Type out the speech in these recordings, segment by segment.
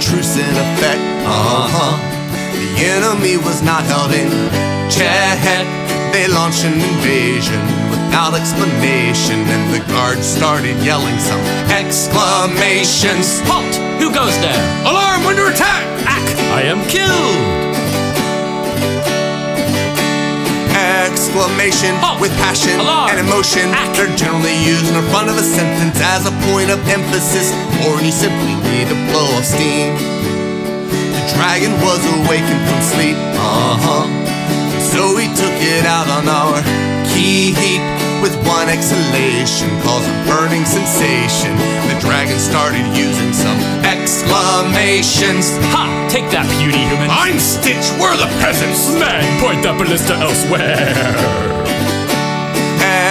truce in effect. Uh huh. The enemy was not held in check. They launched an invasion without explanation, and the guards started yelling some exclamations. Halt! Who goes there? Alarm! Under attack! Ack! I am killed! Exclamation halt. with passion Alarm. and emotion. Ack. They're generally used in front of a sentence as a point of emphasis, or you simply need a blow of steam. The dragon was awakened from sleep, uh huh. So he took it out on our key heap with one exhalation, caused a burning sensation. The dragon started using some exclamations. Ha! Take that, puny human. I'm Stitch, we're the peasants. Man, point that ballista elsewhere.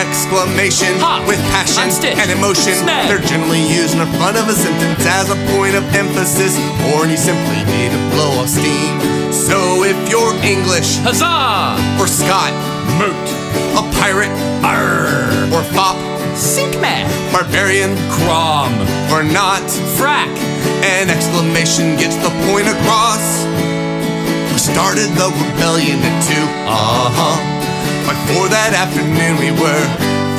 exclamation Ha! with passion and emotion. Snag. They're generally used in the front of a sentence as a point of emphasis, or you simply need a blow of steam. So if you're English Huzzah! or Scot, Moot. a pirate Arr! or fop, Sink man. barbarian Crom. or not, Frack. An exclamation gets the point across. We started the rebellion at two, uh huh. But for that afternoon we were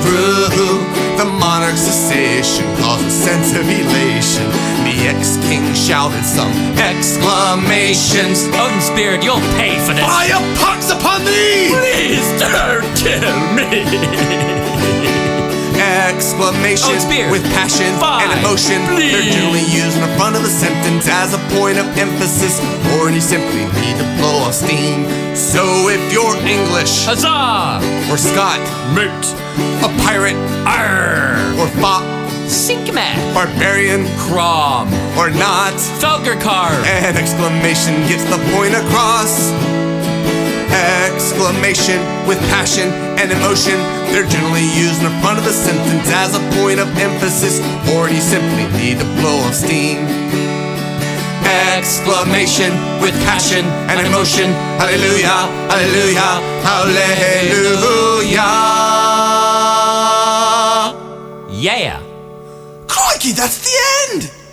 through. The monarch's cessation caused a sense of elation. The ex-king shouted some exclamations. Odin Spirit, you'll pay for this. Fire pox upon thee! Please don't kill me. Exclamation Oh, with passion Fine, and emotion. They're please. generally used in the front of a sentence as a point of emphasis, or you simply need to blow off steam. So if you're English Huzzah! or Scot, Moot. a pirate Arr! or fop, Sink man. barbarian Crom. or not, Felgercarb. an exclamation gets the point across. Exclamation with passion and emotion. They're generally used in the front of a sentence as a point of emphasis, or you simply need to blow of steam. Exclamation with passion and emotion. Hallelujah, hallelujah, hallelujah. Yeah. Crikey, that's the end!